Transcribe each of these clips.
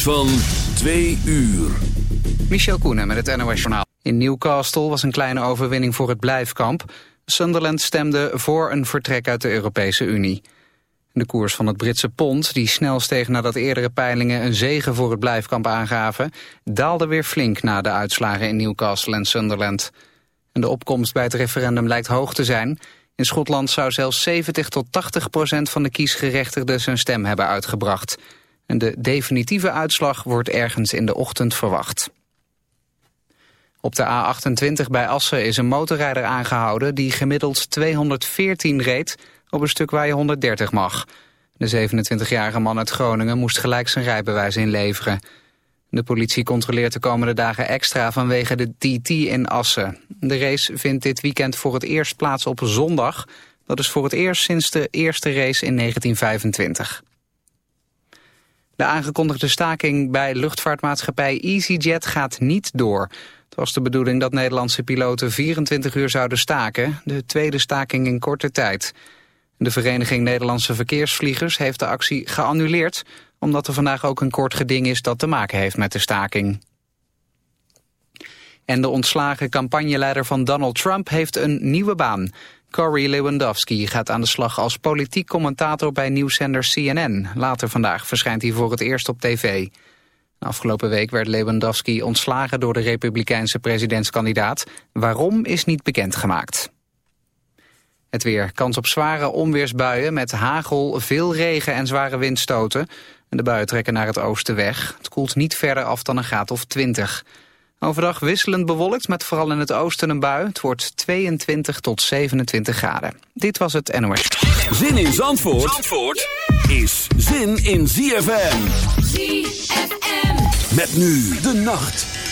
van 2 uur. Michel Koenen met het NOS Journaal. In Newcastle was een kleine overwinning voor het blijfkamp. Sunderland stemde voor een vertrek uit de Europese Unie. De koers van het Britse pond, die snel steeg nadat eerdere peilingen een zegen voor het blijfkamp aangaven, daalde weer flink na de uitslagen in Newcastle en Sunderland. En de opkomst bij het referendum lijkt hoog te zijn. In Schotland zou zelfs 70 tot 80 procent van de kiesgerechtigden zijn stem hebben uitgebracht. En de definitieve uitslag wordt ergens in de ochtend verwacht. Op de A28 bij Assen is een motorrijder aangehouden die gemiddeld 214 reed op een stuk waar je 130 mag. De 27-jarige man uit Groningen moest gelijk zijn rijbewijs inleveren. De politie controleert de komende dagen extra vanwege de TT in Assen. De race vindt dit weekend voor het eerst plaats op zondag. Dat is voor het eerst sinds de eerste race in 1925. De aangekondigde staking bij luchtvaartmaatschappij EasyJet gaat niet door. Het was de bedoeling dat Nederlandse piloten 24 uur zouden staken. De tweede staking in korte tijd. De Vereniging Nederlandse Verkeersvliegers heeft de actie geannuleerd... omdat er vandaag ook een kort geding is dat te maken heeft met de staking. En de ontslagen campagneleider van Donald Trump heeft een nieuwe baan. Corey Lewandowski gaat aan de slag als politiek commentator bij nieuwszender CNN. Later vandaag verschijnt hij voor het eerst op tv. Afgelopen week werd Lewandowski ontslagen door de republikeinse presidentskandidaat. Waarom is niet bekendgemaakt. Het weer. Kans op zware onweersbuien met hagel, veel regen en zware windstoten. De buien trekken naar het oosten weg. Het koelt niet verder af dan een graad of 20. Overdag wisselend bewolkt met vooral in het oosten een bui. Het wordt 22 tot 27 graden. Dit was het NOS. Zin in Zandvoort, Zandvoort is zin in ZFM. ZFM. Met nu de nacht.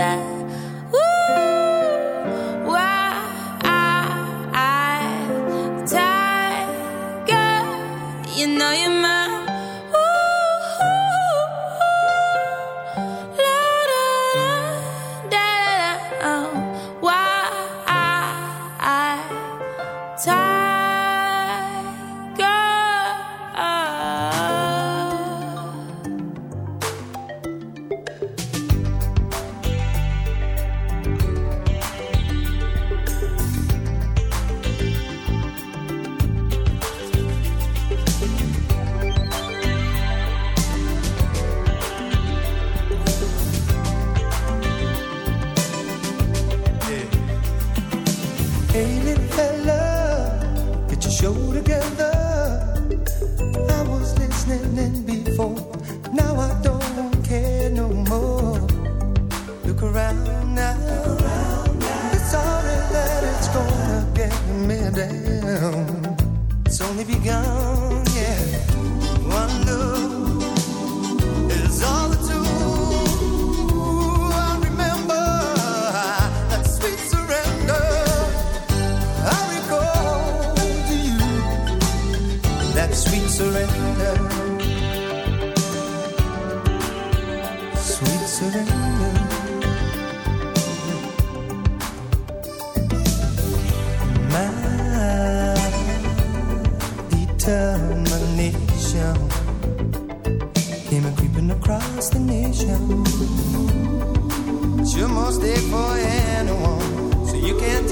atrás.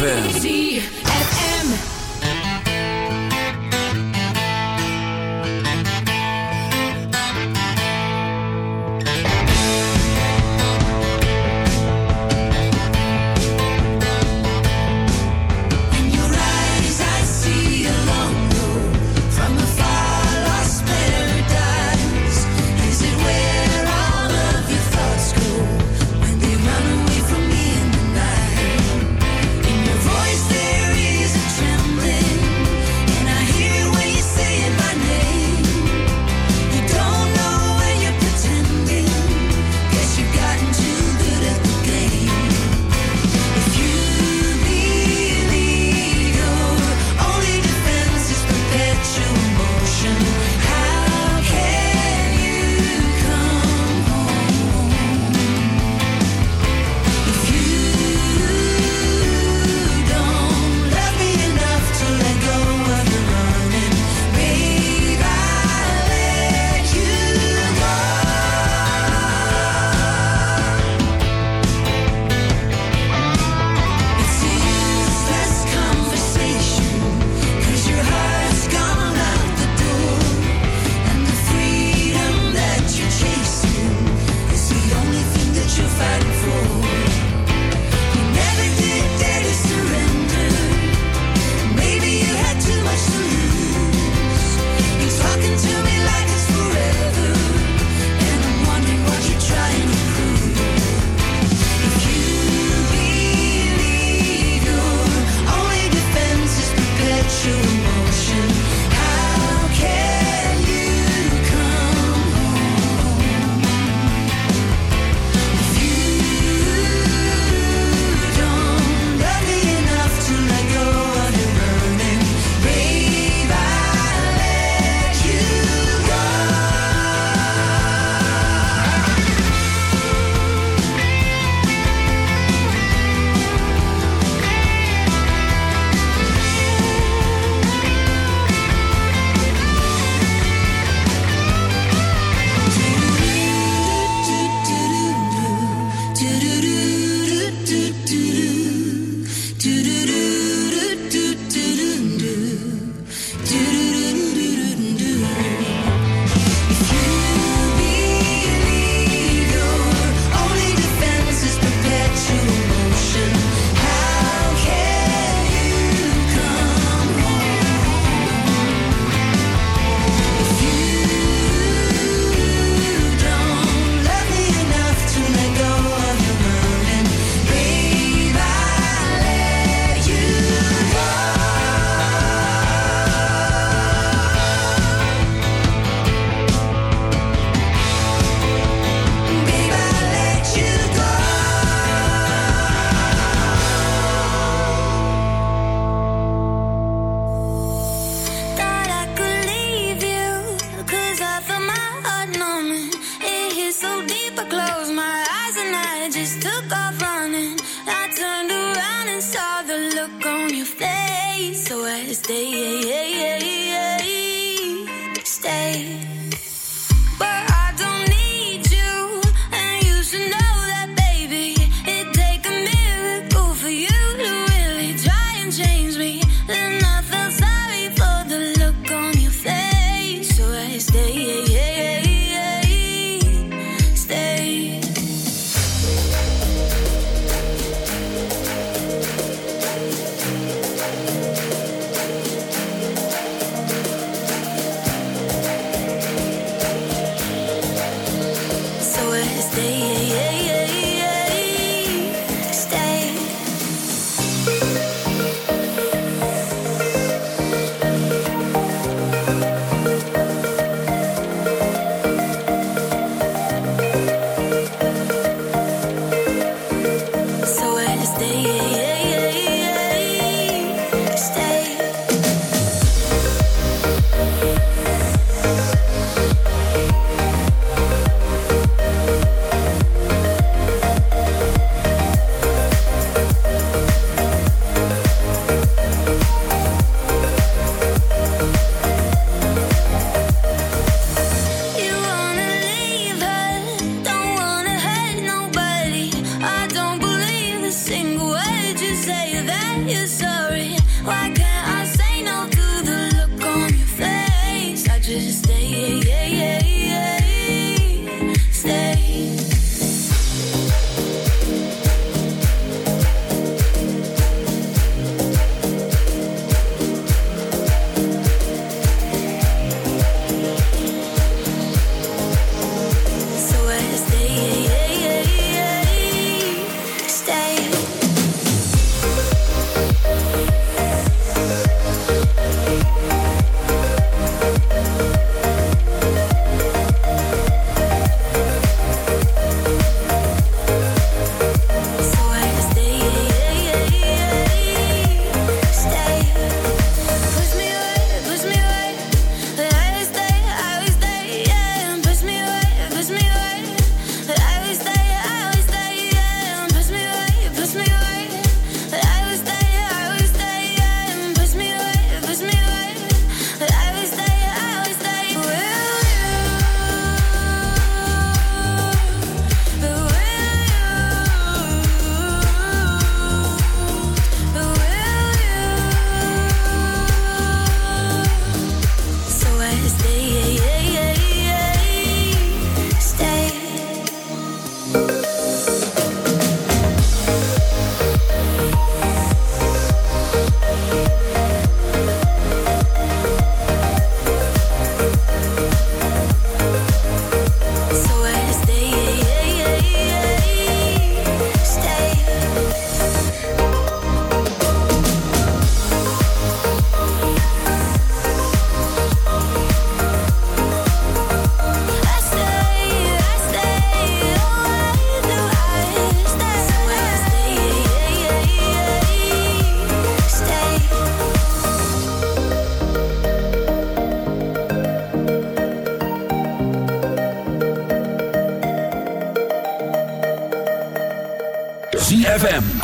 ZFM.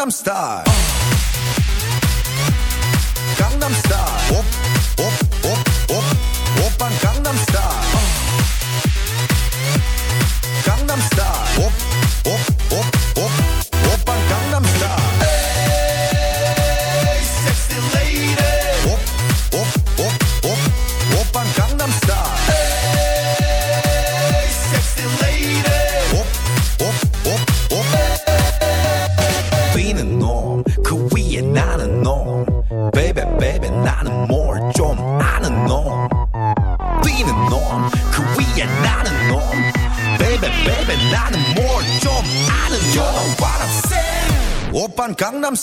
I'm star.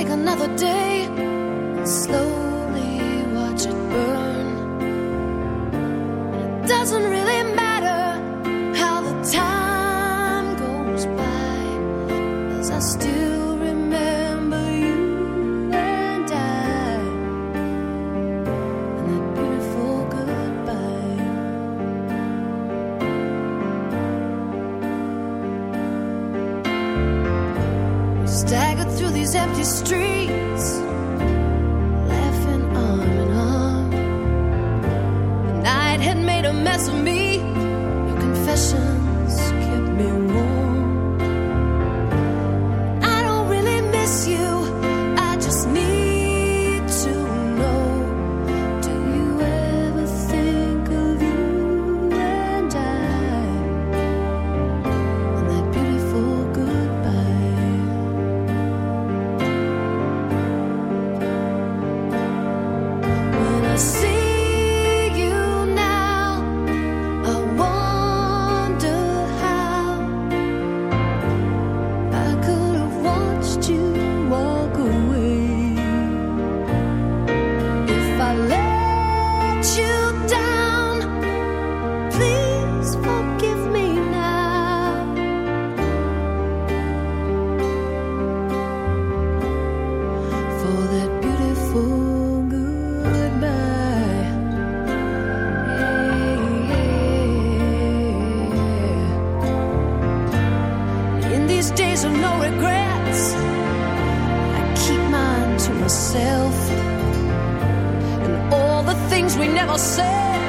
take another day. these days of no regrets. I keep mine to myself. And all the things we never said,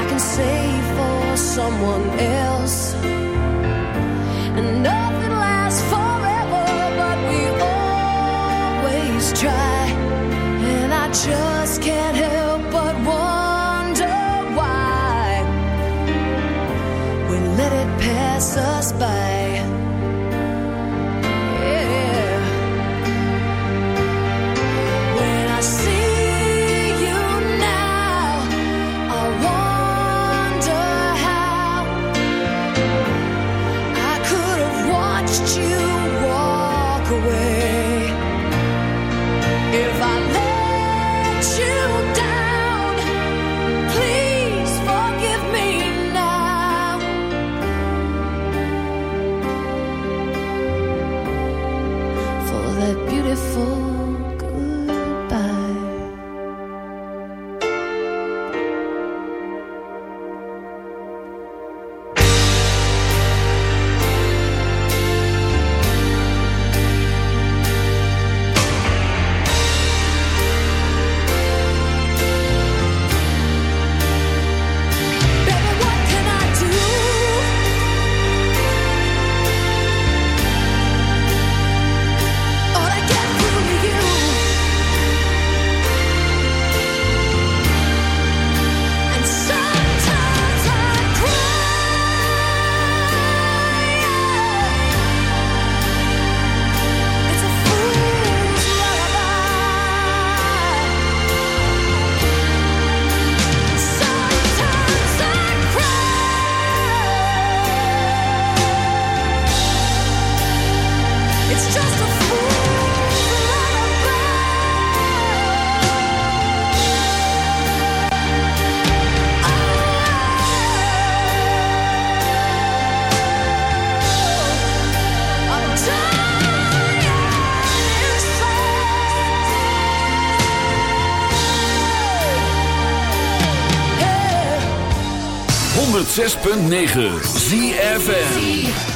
I can save for someone else. And nothing 106.9 ZFN